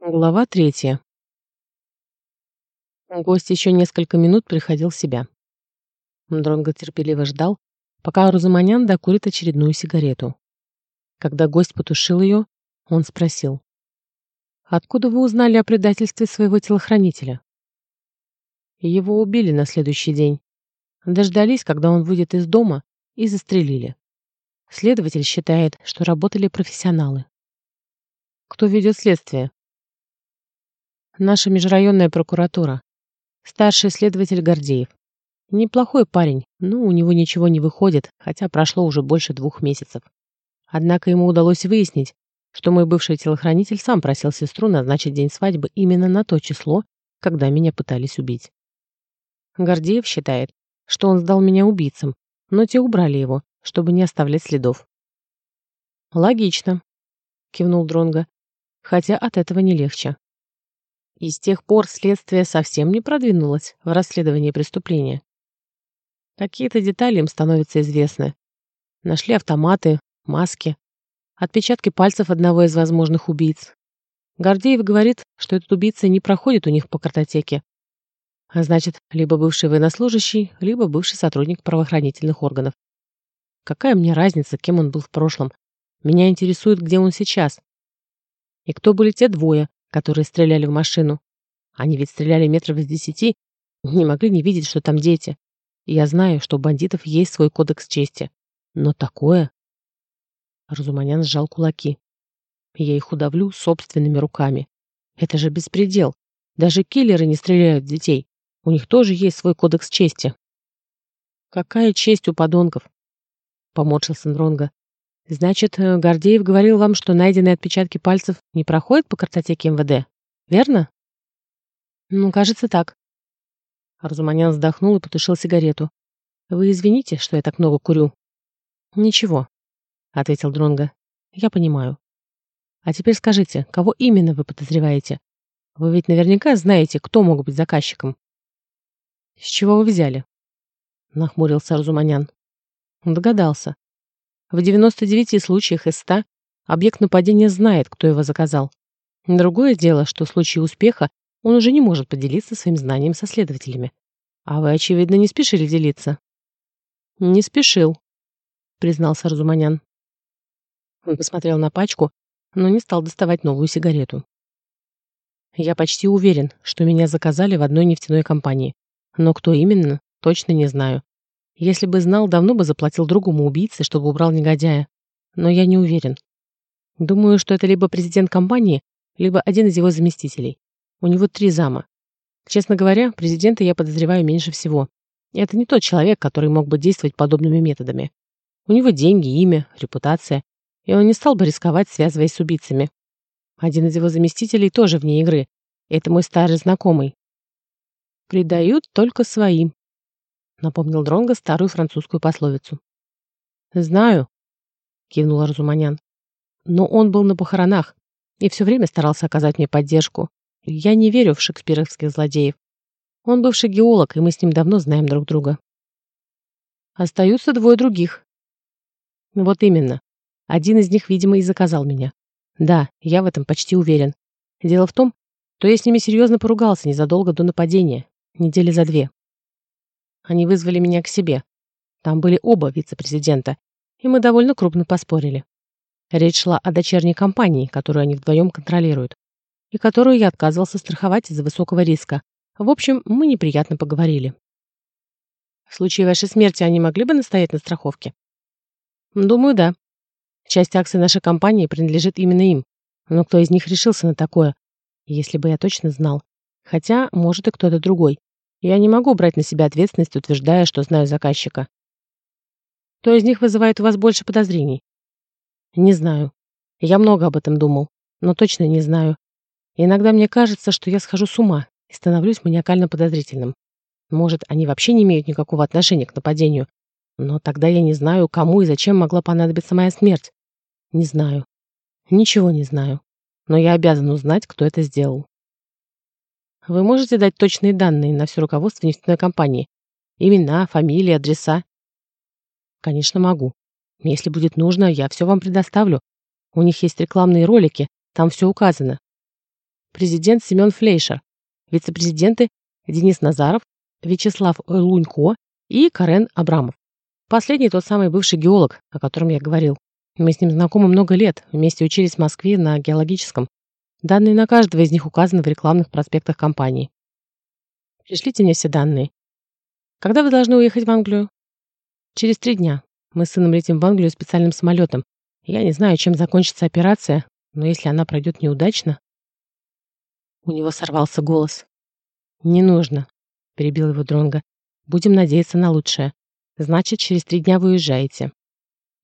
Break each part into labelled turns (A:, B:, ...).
A: Глава третья. Гость еще несколько минут приходил в себя. Дронго терпеливо ждал, пока Рузаманян докурит очередную сигарету. Когда гость потушил ее, он спросил. «Откуда вы узнали о предательстве своего телохранителя?» Его убили на следующий день. Дождались, когда он выйдет из дома, и застрелили. Следователь считает, что работали профессионалы. «Кто ведет следствие?» Наша межрайонная прокуратура. Старший следователь Гордеев. Неплохой парень, но у него ничего не выходит, хотя прошло уже больше двух месяцев. Однако ему удалось выяснить, что мой бывший телохранитель сам просил сестру назначить день свадьбы именно на то число, когда меня пытались убить. Гордеев считает, что он сдал меня убийцам, но те убрали его, чтобы не оставлять следов. «Логично», — кивнул Дронго, хотя от этого не легче. И с тех пор следствие совсем не продвинулось в расследовании преступления. Какие-то детали им становятся известны. Нашли автоматы, маски, отпечатки пальцев одного из возможных убийц. Гордеев говорит, что этот убийца не проходит у них по картотеке. А значит, либо бывший военнослужащий, либо бывший сотрудник правоохранительных органов. Какая мне разница, кем он был в прошлом? Меня интересует, где он сейчас. И кто были те двое, которые стреляли в машину. Они ведь стреляли метров с десяти, не могли не видеть, что там дети. Я знаю, что у бандитов есть свой кодекс чести. Но такое... Разуманян сжал кулаки. Я их удавлю собственными руками. Это же беспредел. Даже киллеры не стреляют в детей. У них тоже есть свой кодекс чести. Какая честь у подонков? Поморщился Дронго. Значит, э, Гордеев говорил вам, что найденные отпечатки пальцев не проходят по картотеке МВД, верно? Ну, кажется, так. Арзуманян вздохнул и потушил сигарету. Вы извините, что я так много курю. Ничего, ответил Дронга. Я понимаю. А теперь скажите, кого именно вы подозреваете? Вы ведь наверняка знаете, кто мог быть заказчиком. С чего вы взяли? Нахмурился Арзуманян. Догадался. В 99 случаях из 100 объект нападения знает, кто его заказал. Другое дело, что в случае успеха он уже не может поделиться своим знанием со следователями. А вы, очевидно, не спешили делиться. Не спешил, признался Разуманян. Он посмотрел на пачку, но не стал доставать новую сигарету. Я почти уверен, что меня заказали в одной нефтяной компании. Но кто именно, точно не знаю. Если бы знал, давно бы заплатил другому убийце, чтобы убрал негодяя. Но я не уверен. Думаю, что это либо президент компании, либо один из его заместителей. У него три зама. Честно говоря, президента я подозреваю меньше всего. Это не тот человек, который мог бы действовать подобными методами. У него деньги, имя, репутация, и он не стал бы рисковать, связываясь с убийцами. Один из его заместителей тоже вне игры. Это мой старый знакомый. Предают только своим, напомнил Дронго старую французскую пословицу. «Знаю», — кивнул Разуманян. «Но он был на похоронах и все время старался оказать мне поддержку. Я не верю в шекспировских злодеев. Он бывший геолог, и мы с ним давно знаем друг друга». «Остаются двое других». «Вот именно. Один из них, видимо, и заказал меня. Да, я в этом почти уверен. Дело в том, что я с ними серьезно поругался незадолго до нападения, недели за две. Они вызвали меня к себе. Там были оба вице-президента, и мы довольно крупно поспорили. Речь шла о дочерней компании, которую они вдвоем контролируют, и которую я отказывался страховать из-за высокого риска. В общем, мы неприятно поговорили. В случае вашей смерти они могли бы настоять на страховке? Думаю, да. Часть акций нашей компании принадлежит именно им. Но кто из них решился на такое? Если бы я точно знал. Хотя, может, и кто-то другой. Я не могу брать на себя ответственность, утверждая, что знаю заказчика. Кто из них вызывает у вас больше подозрений? Не знаю. Я много об этом думал, но точно не знаю. Иногда мне кажется, что я схожу с ума и становлюсь маниакально подозрительным. Может, они вообще не имеют никакого отношения к нападению, но тогда я не знаю, кому и зачем могла понадобиться моя смерть. Не знаю. Ничего не знаю. Но я обязан узнать, кто это сделал. Вы можете дать точные данные на все руководство нефтяной компании? Имена, фамилии, адреса? Конечно, могу. Если будет нужно, я все вам предоставлю. У них есть рекламные ролики, там все указано. президент Семен Флейшер, вице-президенты Денис Назаров, Вячеслав Лунько и Карен Абрамов. Последний тот самый бывший геолог, о котором я говорил. Мы с ним знакомы много лет, вместе учились в Москве на геологическом. Данные на каждого из них указаны в рекламных проспектах компании. Пришлите мне все данные. Когда вы должны уехать в Англию? Через три дня. Мы с сыном летим в Англию специальным самолетом. Я не знаю, чем закончится операция, но если она пройдет неудачно... У него сорвался голос. «Не нужно», — перебил его Дронга. «Будем надеяться на лучшее. Значит, через три дня вы уезжаете.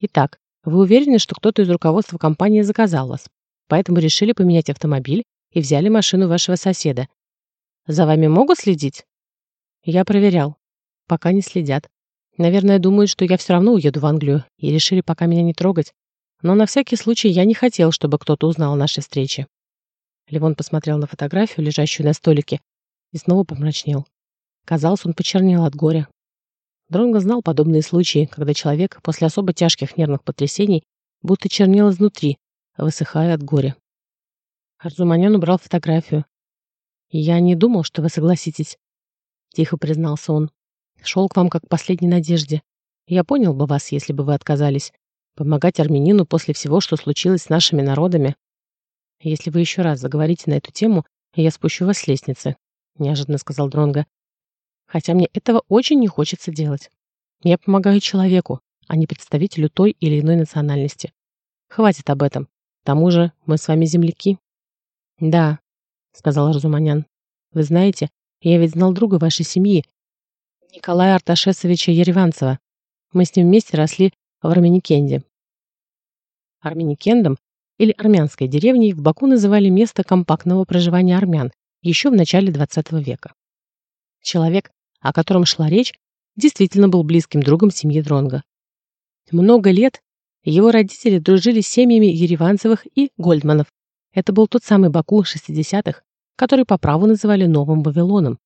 A: Итак, вы уверены, что кто-то из руководства компании заказал вас, поэтому решили поменять автомобиль и взяли машину вашего соседа. За вами могут следить? Я проверял. Пока не следят. Наверное, думают, что я все равно уеду в Англию и решили пока меня не трогать. Но на всякий случай я не хотел, чтобы кто-то узнал о нашей встрече. Левон посмотрел на фотографию, лежащую на столике, и снова помрачнел. Казалось, он почернел от горя. Дронго знал подобные случаи, когда человек после особо тяжких нервных потрясений будто чернел изнутри, высыхая от горя. Арзуманян убрал фотографию. «Я не думал, что вы согласитесь», — тихо признался он. «Шел к вам как к последней надежде. Я понял бы вас, если бы вы отказались. Помогать армянину после всего, что случилось с нашими народами. Если вы еще раз заговорите на эту тему, я спущу вас с лестницы», — неожиданно сказал Дронго. «Хотя мне этого очень не хочется делать. Я помогаю человеку, а не представителю той или иной национальности. Хватит об этом. К тому же мы с вами земляки». «Да», — сказал Разуманян. «Вы знаете, я ведь знал друга вашей семьи, Николая Арташесовича Ереванцева. Мы с ним вместе росли в Арменикенде». Арменикендом или армянской деревней в Баку называли место компактного проживания армян еще в начале XX века. Человек, о котором шла речь, действительно был близким другом семьи Дронга. Много лет его родители дружили с семьями Ереванцевых и Гольдманов, это был тот самый Баку 60-х, который по праву называли Новым Вавилоном,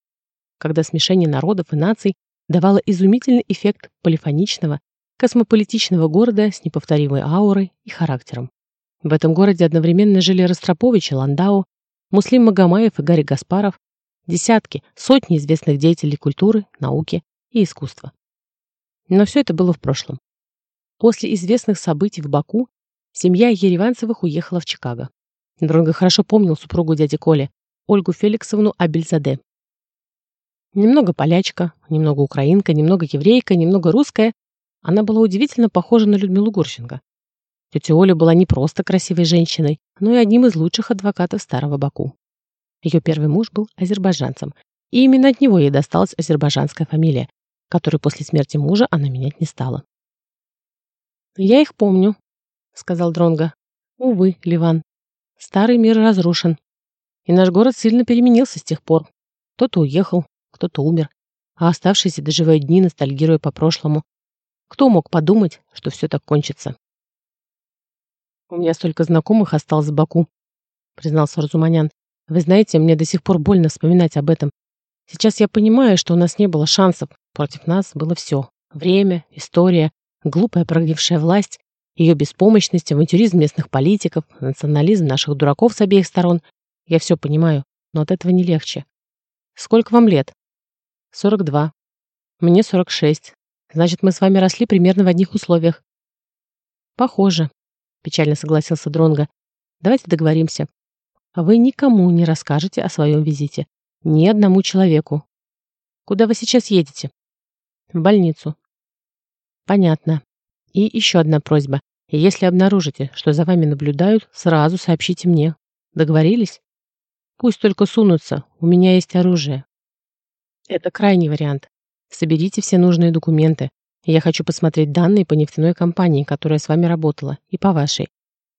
A: когда смешение народов и наций давало изумительный эффект полифоничного, космополитичного города с неповторимой аурой и характером. В этом городе одновременно жили Ростропович и Ландау, Муслим Магомаев и Гарри Гаспаров, десятки, сотни известных деятелей культуры, науки и искусства. Но все это было в прошлом. После известных событий в Баку семья Ереванцевых уехала в Чикаго. Дронго хорошо помнил супругу дяди Коли, Ольгу Феликсовну Абельзаде. Немного полячка, немного украинка, немного еврейка, немного русская. Она была удивительно похожа на Людмилу Гурченко. Тетя Оля была не просто красивой женщиной, но и одним из лучших адвокатов Старого Баку. Ее первый муж был азербайджанцем, и именно от него ей досталась азербайджанская фамилия, которую после смерти мужа она менять не стала. «Я их помню», — сказал Дронга. «Увы, Ливан, Старый мир разрушен. И наш город сильно переменился с тех пор. Кто-то уехал, кто-то умер, а оставшиеся доживают дни, ностальгируя по прошлому. Кто мог подумать, что все так кончится? «У меня столько знакомых осталось в Баку», — признался Разуманян. «Вы знаете, мне до сих пор больно вспоминать об этом. Сейчас я понимаю, что у нас не было шансов. Против нас было все. Время, история, глупая прогнившая власть ее беспомощность, авантюризм местных политиков, национализм наших дураков с обеих сторон. Я все понимаю, но от этого не легче. Сколько вам лет? 42. Мне 46. Значит, мы с вами росли примерно в одних условиях. Похоже, печально согласился Дронга. Давайте договоримся. Вы никому не расскажете о своем визите. Ни одному человеку. Куда вы сейчас едете? В больницу. Понятно. И еще одна просьба. Если обнаружите, что за вами наблюдают, сразу сообщите мне. Договорились? Пусть только сунутся, у меня есть оружие. Это крайний вариант. Соберите все нужные документы. Я хочу посмотреть данные по нефтяной компании, которая с вами работала, и по вашей.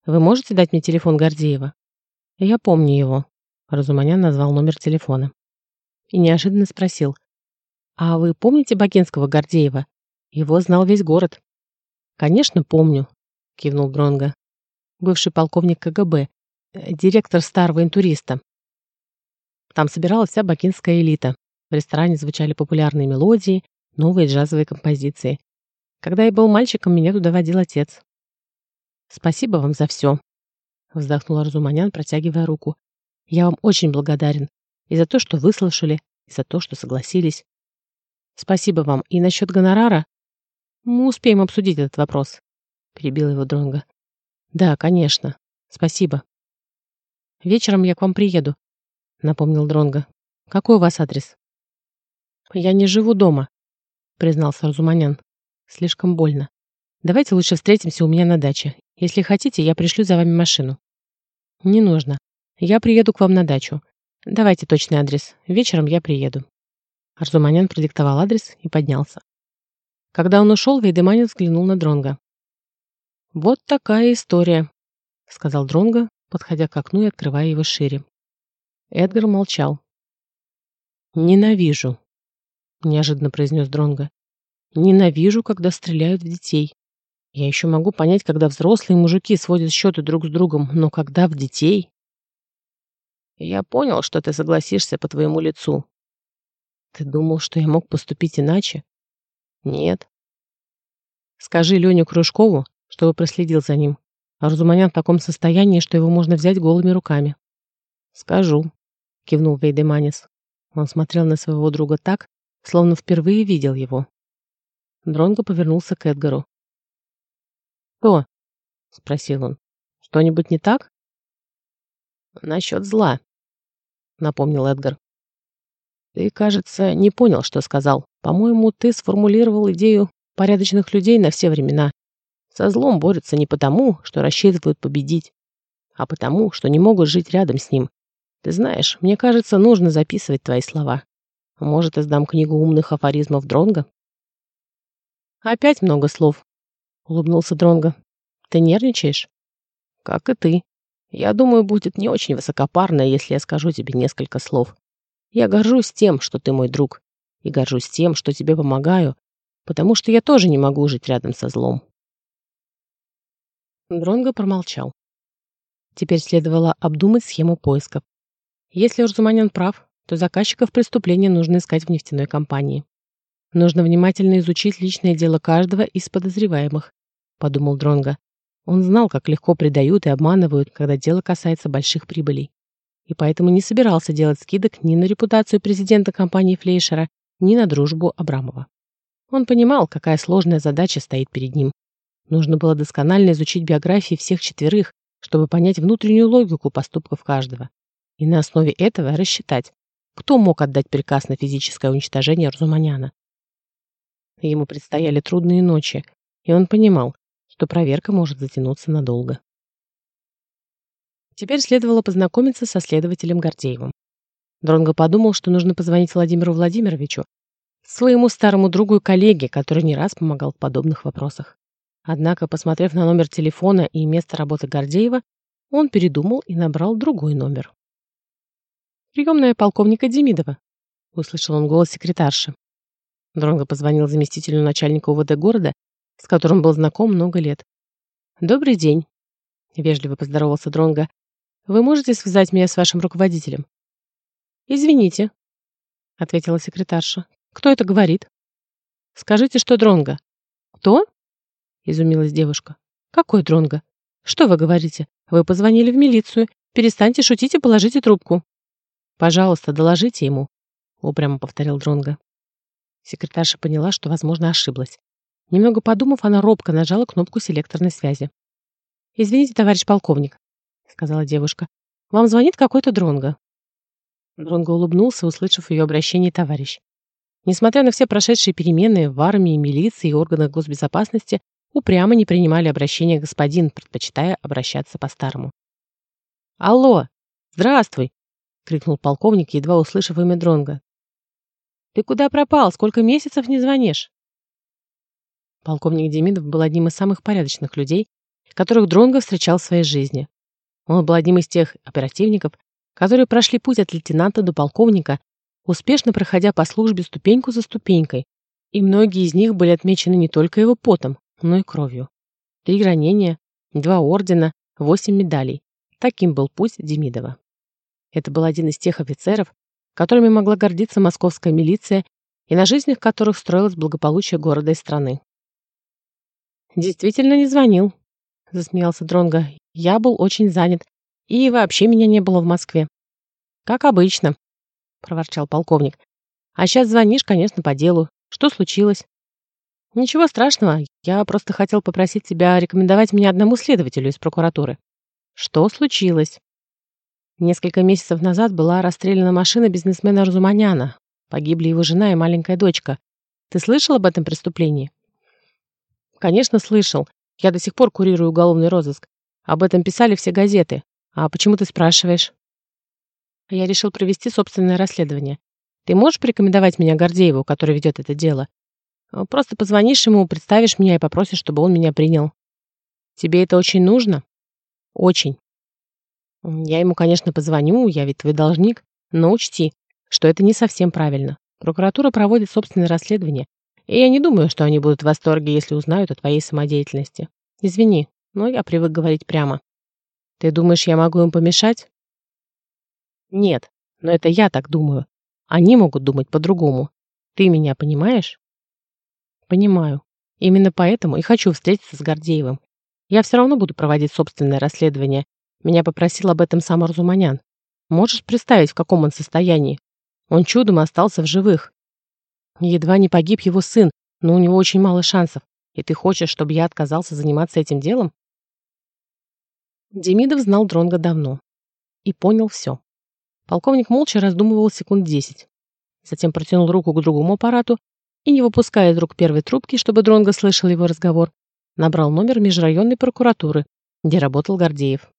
A: Вы можете дать мне телефон Гордеева? Я помню его. Разуманян назвал номер телефона. И неожиданно спросил. А вы помните Бакинского Гордеева? Его знал весь город. «Конечно, помню», — кивнул Дронга. «Бывший полковник КГБ, э, директор старого интуриста. Там собиралась вся бакинская элита. В ресторане звучали популярные мелодии, новые джазовые композиции. Когда я был мальчиком, меня туда водил отец. «Спасибо вам за все», — вздохнул Арзуманян, протягивая руку. Я вам очень благодарен и за то, что выслушали, и за то, что согласились. Спасибо вам. И насчет гонорара? Мы успеем обсудить этот вопрос, перебил его Дронга. Да, конечно. Спасибо. Вечером я к вам приеду, напомнил Дронга. Какой у вас адрес? Я не живу дома, признался Разуманян. Слишком больно. Давайте лучше встретимся у меня на даче. Если хотите, я пришлю за вами машину. Не нужно. Я приеду к вам на дачу. Давайте точный адрес. Вечером я приеду. Арзуманян продиктовал адрес и поднялся. Когда он ушел, Вейдеманин взглянул на Дронга. «Вот такая история», — сказал Дронга, подходя к окну и открывая его шире. Эдгар молчал. «Ненавижу», — неожиданно произнес Дронга. «Ненавижу, когда стреляют в детей. Я еще могу понять, когда взрослые мужики сводят счеты друг с другом, но когда в детей...» «Я понял, что ты согласишься по твоему лицу». «Ты думал, что я мог поступить иначе?» «Нет». «Скажи Лене Кружкову, чтобы проследил за ним. А Разуманян в таком состоянии, что его можно взять голыми руками. «Скажу», — кивнул Вейдеманис. Он смотрел на своего друга так, словно впервые видел его. Дронго повернулся к Эдгару. «Что?» — спросил он. «Что-нибудь не так?» «Насчет зла», — напомнил Эдгар. «Ты, кажется, не понял, что сказал. По-моему, ты сформулировал идею порядочных людей на все времена. Со злом борются не потому, что рассчитывают победить, а потому, что не могут жить рядом с ним. Ты знаешь, мне кажется, нужно записывать твои слова. Может, издам книгу умных афоризмов Дронга? Опять много слов, улыбнулся Дронга. Ты нервничаешь? Как и ты. Я думаю, будет не очень высокопарно, если я скажу тебе несколько слов. Я горжусь тем, что ты мой друг, и горжусь тем, что тебе помогаю, потому что я тоже не могу жить рядом со злом. Дронго промолчал. Теперь следовало обдумать схему поисков. Если Урзуманян прав, то заказчиков преступления нужно искать в нефтяной компании. Нужно внимательно изучить личное дело каждого из подозреваемых, подумал Дронго. Он знал, как легко предают и обманывают, когда дело касается больших прибылей. И поэтому не собирался делать скидок ни на репутацию президента компании Флейшера, ни на дружбу Абрамова. Он понимал, какая сложная задача стоит перед ним, Нужно было досконально изучить биографии всех четверых, чтобы понять внутреннюю логику поступков каждого. И на основе этого рассчитать, кто мог отдать приказ на физическое уничтожение Разуманяна. Ему предстояли трудные ночи, и он понимал, что проверка может затянуться надолго. Теперь следовало познакомиться со следователем Гордеевым. Дронго подумал, что нужно позвонить Владимиру Владимировичу, своему старому другу и коллеге, который не раз помогал в подобных вопросах. Однако, посмотрев на номер телефона и место работы Гордеева, он передумал и набрал другой номер. «Приемная полковника Демидова», — услышал он голос секретарши. Дронго позвонил заместителю начальника УВД города, с которым был знаком много лет. «Добрый день», — вежливо поздоровался Дронго. «Вы можете связать меня с вашим руководителем?» «Извините», — ответила секретарша. «Кто это говорит?» «Скажите, что Дронго». «Кто?» изумилась девушка. «Какой Дронго? Что вы говорите? Вы позвонили в милицию. Перестаньте шутить и положите трубку». «Пожалуйста, доложите ему», — упрямо повторил Дронго. Секретарша поняла, что, возможно, ошиблась. Немного подумав, она робко нажала кнопку селекторной связи. «Извините, товарищ полковник», — сказала девушка. «Вам звонит какой-то Дронго». Дронго улыбнулся, услышав ее обращение товарищ. Несмотря на все прошедшие перемены в армии, милиции и органах госбезопасности, упрямо не принимали обращение господин, предпочитая обращаться по-старому. «Алло! Здравствуй!» — крикнул полковник, едва услышав имя Дронга. «Ты куда пропал? Сколько месяцев не звонишь?» Полковник Демидов был одним из самых порядочных людей, которых Дронго встречал в своей жизни. Он был одним из тех оперативников, которые прошли путь от лейтенанта до полковника, успешно проходя по службе ступеньку за ступенькой, и многие из них были отмечены не только его потом, но и кровью. Три ранения, два ордена, восемь медалей. Таким был путь Демидова. Это был один из тех офицеров, которыми могла гордиться московская милиция и на жизнях которых строилось благополучие города и страны. «Действительно не звонил», — засмеялся Дронго. «Я был очень занят, и вообще меня не было в Москве. как обычно», — проворчал полковник. «А сейчас звонишь, конечно, по делу. Что случилось?» «Ничего страшного. Я просто хотел попросить тебя рекомендовать меня одному следователю из прокуратуры». «Что случилось?» Несколько месяцев назад была расстреляна машина бизнесмена Разуманяна. Погибли его жена и маленькая дочка. Ты слышал об этом преступлении? Конечно, слышал. Я до сих пор курирую уголовный розыск. Об этом писали все газеты. А почему ты спрашиваешь? Я решил провести собственное расследование. Ты можешь порекомендовать меня Гордееву, который ведет это дело? А, просто позвонишь ему, представишь меня и попросишь, чтобы он меня принял. Тебе это очень нужно? Очень. Я ему, конечно, позвоню, я ведь твой должник, но учти, что это не совсем правильно. Прокуратура проводит собственное расследование, и я не думаю, что они будут в восторге, если узнают о твоей самодеятельности. Извини, но я привык говорить прямо. Ты думаешь, я могу им помешать? Нет, но это я так думаю. Они могут думать по-другому. Ты меня понимаешь? Понимаю. Именно поэтому и хочу встретиться с Гордеевым. Я все равно буду проводить собственное расследование. Меня попросил об этом сам Арзуманян. Можешь представить, в каком он состоянии? Он чудом остался в живых. Едва не погиб его сын, но у него очень мало шансов. И ты хочешь, чтобы я отказался заниматься этим делом? Демидов знал Дронга давно и понял все. Полковник молча раздумывал секунд десять. Затем протянул руку к другому аппарату и, не выпуская из рук первой трубки, чтобы Дронго слышал его разговор, набрал номер межрайонной прокуратуры, где работал Гордеев.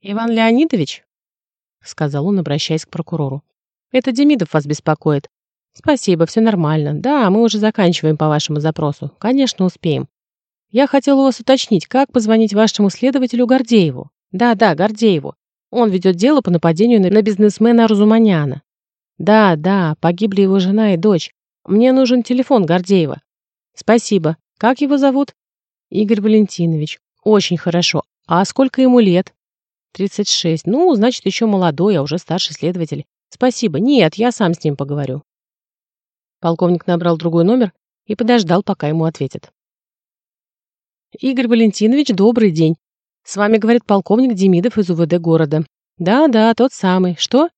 A: «Иван Леонидович?» — сказал он, обращаясь к прокурору. «Это Демидов вас беспокоит. Спасибо, все нормально. Да, мы уже заканчиваем по вашему запросу. Конечно, успеем. Я хотел у вас уточнить, как позвонить вашему следователю Гордееву. Да-да, Гордееву. Он ведет дело по нападению на бизнесмена Разуманяна. Да, да, погибли его жена и дочь. Мне нужен телефон Гордеева. Спасибо. Как его зовут? Игорь Валентинович. Очень хорошо. А сколько ему лет? 36. Ну, значит, еще молодой, а уже старший следователь. Спасибо. Нет, я сам с ним поговорю. Полковник набрал другой номер и подождал, пока ему ответят. Игорь Валентинович, добрый день. С вами говорит полковник Демидов из УВД города. Да, да, тот самый. Что?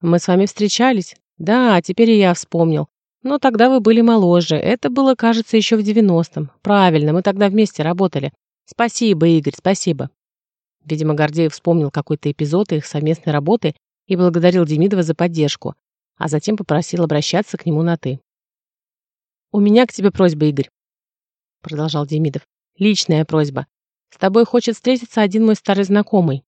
A: Мы с вами встречались. Да, теперь и я вспомнил. Но тогда вы были моложе. Это было, кажется, еще в девяностом. Правильно, мы тогда вместе работали. Спасибо, Игорь, спасибо. Видимо, Гордеев вспомнил какой-то эпизод их совместной работы и благодарил Демидова за поддержку, а затем попросил обращаться к нему на «ты». «У меня к тебе просьба, Игорь», — продолжал Демидов. «Личная просьба. С тобой хочет встретиться один мой старый знакомый.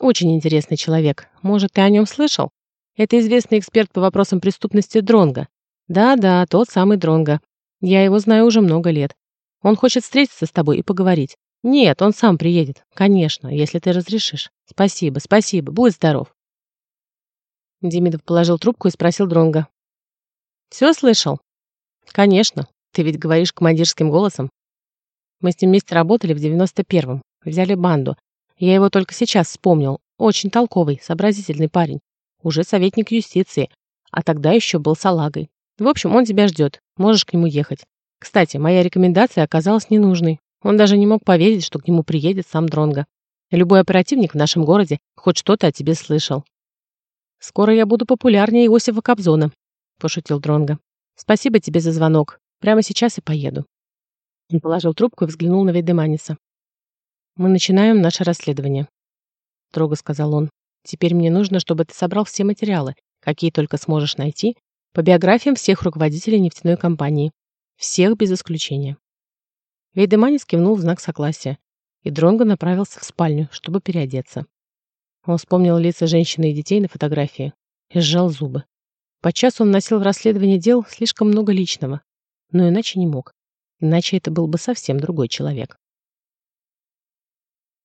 A: Очень интересный человек. Может, ты о нем слышал? Это известный эксперт по вопросам преступности Дронга. Да-да, тот самый Дронга. Я его знаю уже много лет. Он хочет встретиться с тобой и поговорить. Нет, он сам приедет. Конечно, если ты разрешишь. Спасибо, спасибо. Будь здоров. Демидов положил трубку и спросил Дронга. Все слышал? Конечно, ты ведь говоришь командирским голосом. Мы с ним вместе работали в 91-м. Взяли банду. Я его только сейчас вспомнил. Очень толковый, сообразительный парень. Уже советник юстиции. А тогда еще был салагой. В общем, он тебя ждет. Можешь к нему ехать. Кстати, моя рекомендация оказалась ненужной. Он даже не мог поверить, что к нему приедет сам Дронга. Любой оперативник в нашем городе хоть что-то о тебе слышал. «Скоро я буду популярнее Иосифа Кобзона», — пошутил Дронга. Спасибо тебе за звонок. Прямо сейчас и поеду. Он положил трубку и взглянул на Вейдеманиса. «Мы начинаем наше расследование», — строго сказал он. «Теперь мне нужно, чтобы ты собрал все материалы, какие только сможешь найти, по биографиям всех руководителей нефтяной компании. Всех без исключения». Вейдеманис кивнул в знак согласия, и Дронго направился в спальню, чтобы переодеться. Он вспомнил лица женщины и детей на фотографии и сжал зубы. Подчас он носил в расследовании дел слишком много личного, но иначе не мог. Иначе это был бы совсем другой человек.